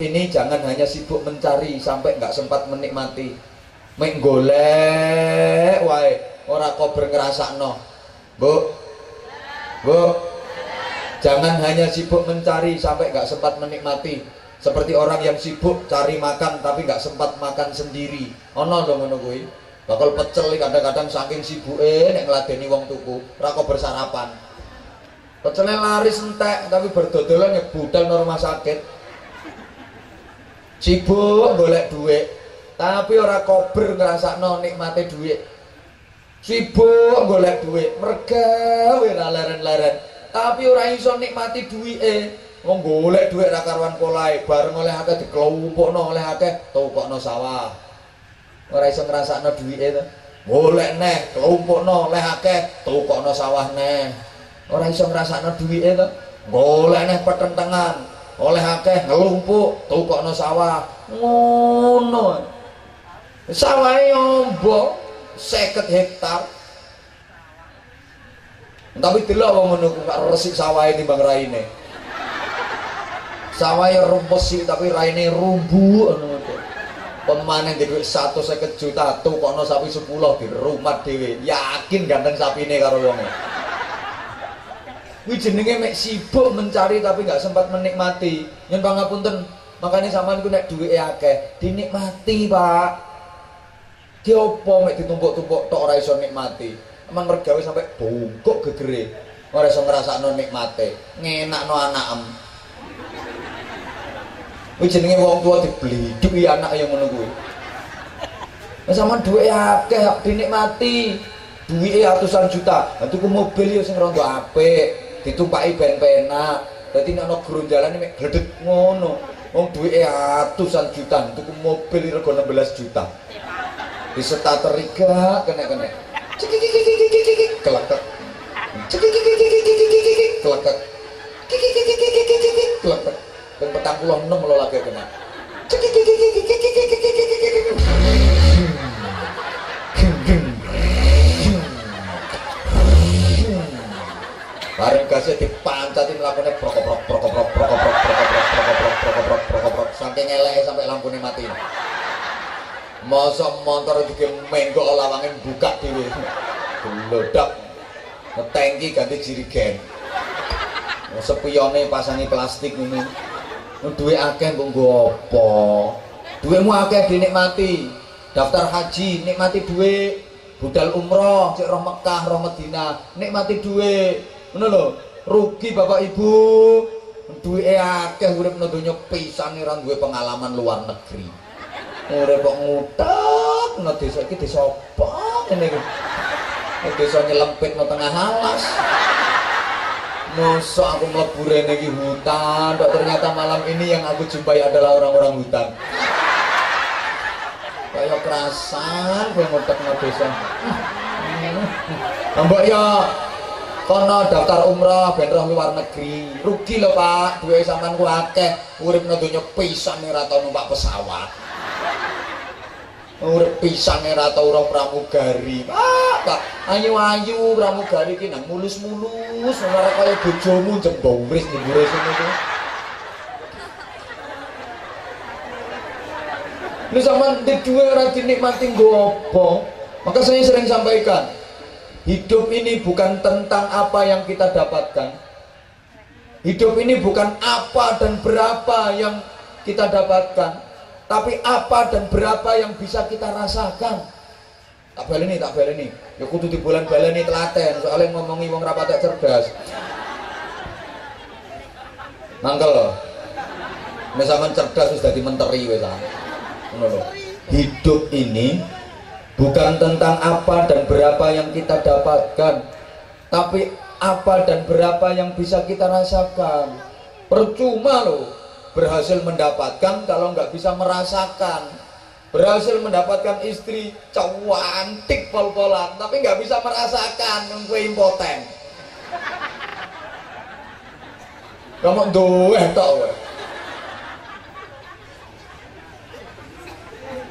ini jangan hanya sibuk mencari sampai nggak sempat menikmati. Mek golek wae ora kober ngrasakno. Bu bu. Jangan hanya sibuk mencari sampai nggak sempat menikmati. Seperti orang yang sibuk cari makan tapi nggak sempat makan sendiri. Ono dong ngono kuwi? Bakal pecel kadang-kadang saking sibuke nek ngladeni wong tuku ora kober sarapan. Pecelnya laris entek tapi berdodolan ya budal rumah sakit sibuk golek duit. Tapi ora kober ngrasakno nikmate duit. Sibuk golek duit. Mergawe ra leren-leren. Tapi ora iso nikmati duwike. Wong golek duit ra karuan polahe. Bareng oleh akeh dikelompokno oleh akeh tukokno sawah. Ora iso ngrasakno duwike to. Golek neh kelompokno oleh akeh tukokno sawah neh. Ora iso ngrasakno duwike to. Golek neh petentengan oleh akeh ngelumpuk tukokno sawah. Ngono. Sawah ombo 50 hektar. Tapi delok wong ngono ku resik sawahe timbang raine. Sawahe rumpesi tapi raine rumbu pemanen di satu seket juta tuh kono sapi sepuluh di rumah dewi yakin ganteng sapi ini karo wongnya Kuwi jenenge mek sibuk mencari tapi nggak sempat menikmati. Nyun pangapunten, makanya sampean ku nek duwike akeh, dinikmati, Pak. Ki opo mek ditumpuk-tumpuk tok ora iso nikmati. Emang mergawe sampai bungkuk gegere. Ora iso ngrasakno nikmate. Ngenakno anakem. Kuwi jenenge wong tua dibliduki anak yang ngono kuwi. Wis sampean duwike akeh dinikmati. Duwike ratusan juta. Tuku mobil ya sing rondo apik ditumpaki ben penak dadi nek ana gronjalan mek gledek ngono wong duwike atusan juta tuku mobil rego 16 juta di starter riga kena-kena kelekek kelekek kelekek dan petang puluh enam lo lagi kena bareng gasnya dipancatin lampunya prokoprok prokoprok prokoprok prokoprok prokoprok prokoprok prokoprok saking ngelek sampai lampunya mati. Masa motor itu menggok lawangin buka dulu geledak ngetengki ganti jirigen. Sepionnya pasangi plastik ini. Duit akeh mbok nggo apa? Duitmu akeh dinikmati. Daftar haji nikmati duit budal umroh cek roh Mekah roh Medina nikmati duit ngono lho rugi bapak ibu. Duwe akeh urip nang donya pisan ora duwe pengalaman luar negeri. Urip kok ngutak nang desa iki desa apa ngene iki? Desa nyelempit nang tengah alas. Masa aku mlebu rene hutan, kok ternyata malam ini yang aku jumpai adalah orang-orang hutan. Kayak kerasan ngutek nang desa. Mbok ya kono daftar umrah ben roh luar negeri. Rugi lho Pak. Duwe sampean ku akeh. Urip nang donya pisan ora tau numpak pesawat. Urip pisan ora tau ora pramugari. Pak Pak. Ayu-ayu pramugari ki nang mulus-mulus. Ora kaya bojomu jembouris njembure sini tuh Ini sama di dua orang dinikmati gopo. Maka saya sering sampaikan, Hidup ini bukan tentang apa yang kita dapatkan. Hidup ini bukan apa dan berapa yang kita dapatkan, tapi apa dan berapa yang bisa kita rasakan. Tak balik ini, tak balik ini. Ya kudu di bulan balik ini telaten, soalnya ngomongi wong rapat cerdas. Mangkel loh. Cerdas sudah di menteri Hidup ini bukan tentang apa dan berapa yang kita dapatkan tapi apa dan berapa yang bisa kita rasakan. Percuma loh berhasil mendapatkan kalau nggak bisa merasakan. Berhasil mendapatkan istri cantik pol-polan tapi nggak bisa merasakan nunggu impoten. Kamu doeh tau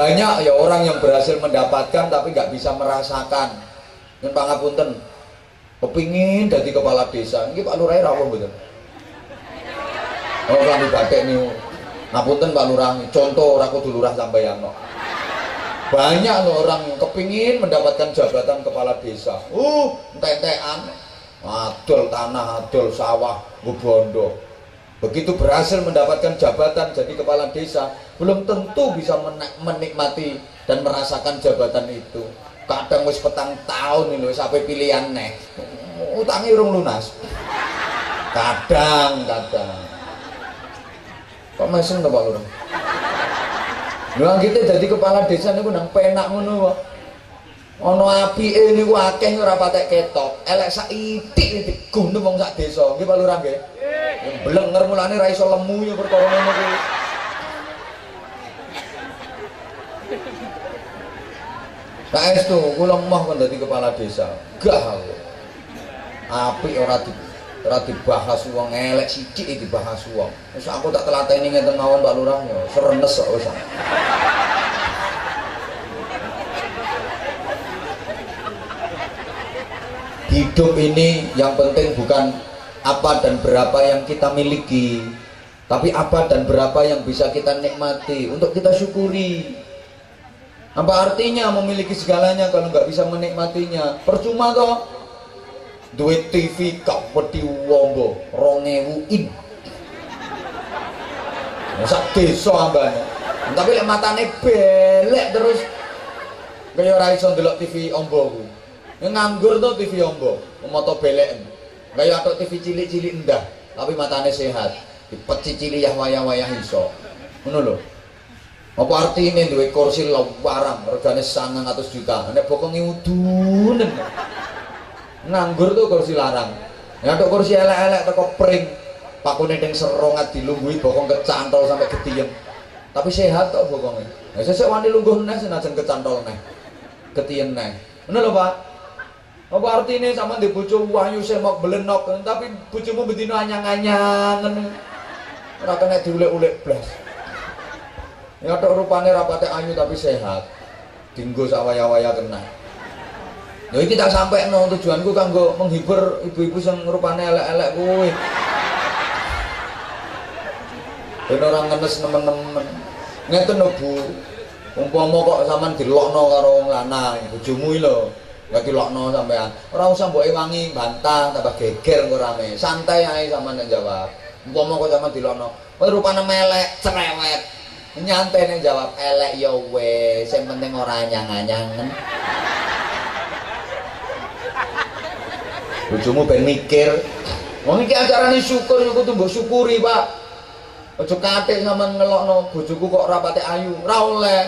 banyak ya orang yang berhasil mendapatkan tapi nggak bisa merasakan. Yang pangapunten kepingin jadi kepala desa. Ini Pak Lurah rawuh betul oh kan batik nih ngapunten Pak Lurah contoh ora kudu lurah sampeyan kok banyak loh orang yang kepingin mendapatkan jabatan kepala desa. Uh tetean adol tanah adol sawah bondo begitu berhasil mendapatkan jabatan jadi kepala desa belum tentu bisa menikmati dan merasakan jabatan itu kadang wis petang tahun ini sampai pilihan nih utangnya urung lunas kadang kadang kok masih nggak pak urung Lah kita jadi kepala desa niku nang penak ngono kok. Ana apike niku akeh ora patek ketok. Elek sak itik gunung wong sak desa. Nggih Pak Lurah nggih? Blenger mulane ra iso lemu ya perkara ngono kuwi. Itu, kula mau kan dadi kepala desa. Gah aku. Apik ora di ora dibahas wong elek sithik dibahas wong. Wis aku tak telateni ngeten mawon Pak Lurah ya, serenes kok wis. Hidup ini yang penting bukan apa dan berapa yang kita miliki, tapi apa dan berapa yang bisa kita nikmati. Untuk kita syukuri. Apa artinya memiliki segalanya kalau nggak bisa menikmatinya? Percuma toh duit TV kak peti wombo rongewu in. Sak desa ambane. Tapi lek matane belek terus. Kaya ora iso TV ombo nganggur tuh TV ombo. Moto belek kaya atok TV cilik-cilik endah tapi matane sehat. Dipeci cilik ya wayah-wayah iso. Ngono lho. Apa artinya duwe kursi warang regane 900 juta. Nek bokonge udunen nganggur tuh kursi larang. Ya tuh kursi elek-elek teko pring pakune ning serongat dilungguhi bokong kecantol sampai ketiem tapi sehat kok bokongnya ya sesek wani lungguh neh senajan kecantol neh ketiem neh bener lho pak apa artinya sama di bojo wahyu semok belenok tapi bojomu betina anyang-anyang ora kena diulek-ulek blas ya tok rupane rapate ayu tapi sehat dinggo sawaya-waya kena Ya iki tak sampai no tujuanku kanggo menghibur ibu-ibu yang rupane elek-elek kuwi. Ben orang ngenes nemen-nemen. Ngeten lho Bu. Umpama kok sampean dilokno karo wong lanang, bojomu lho. Enggak dilokno sampean. Ora usah mbok wangi bantah tambah geger engko rame. Santai ae sampean nek jawab. Umpama kok sampean dilokno, kowe rupane melek, cerewet. Nyantai nek jawab elek ya wis, sing penting ora anyang-anyangen. bojomu ben mikir wong iki acarane syukur yo kudu mbok syukuri Pak aja kathik sampean ngelokno bojoku kok rapate ayu ora oleh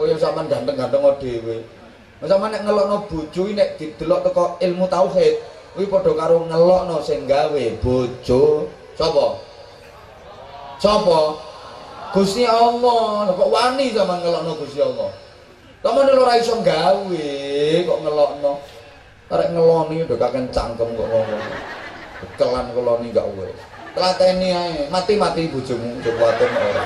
koyo sampean ganteng-ganteng dhewe Nek sampean nek ngelokno bojo nek didelok teko ilmu tauhid kuwi padha karo ngelokno sing gawe bojo sapa sapa Gusti Allah kok wani sampean ngelokno Gusti Allah Kamu ora iso gawe kok ngelokno Arek ngeloni udah kakek cangkem kok ngomong. Kelan ngeloni gak wes. Telateni ae, mati-mati bojomu kuwaten ora.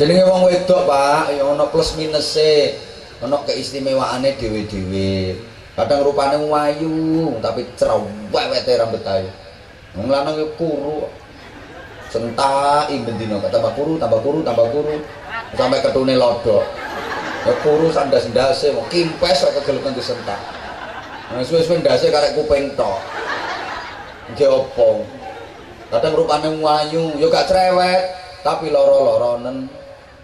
Jenenge wong wedok, Pak, ya ana plus minuse. Ana keistimewaane dhewe-dhewe. Kadang rupane wayu, tapi cerewete rambut ae. Wong lanang kuru. Sentai bendina, tambah kuru, tambah kuru, tambah kuru. Sampai ketune lodok. Ya kuru sandas ndase mau kimpes kok kegelukan disentak. Nah suwe-suwe ndase karek kuping tok. Nggih opo kadang rupane wayu. Ya gak cerewet tapi loro-loronen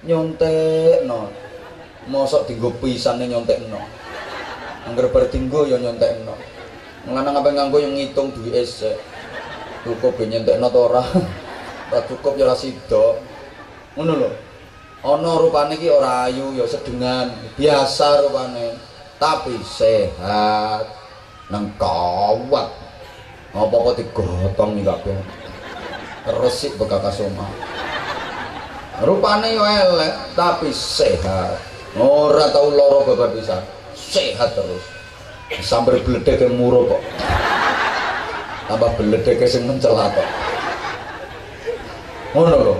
nyontekno. Mosok dienggo pisane nyontekno. Angger bar dienggo ya nyontekno. Lanang apa nganggo yang ngitung duit esek. Cukup nyentekno to ora? Ora cukup ya ora sida ngono lho. Ana rupane iki ora ayu ya sedengan biasa rupane. Tapi sehat. Nang kawat. Apa-apa digotong nih kabeh? Resik bekas omah rupane yo elek tapi sehat. Ora tau loro babar bisa. Sehat terus. Sambil bledek muro kok. Tambah bledek sing mencelat kok. Ngono lho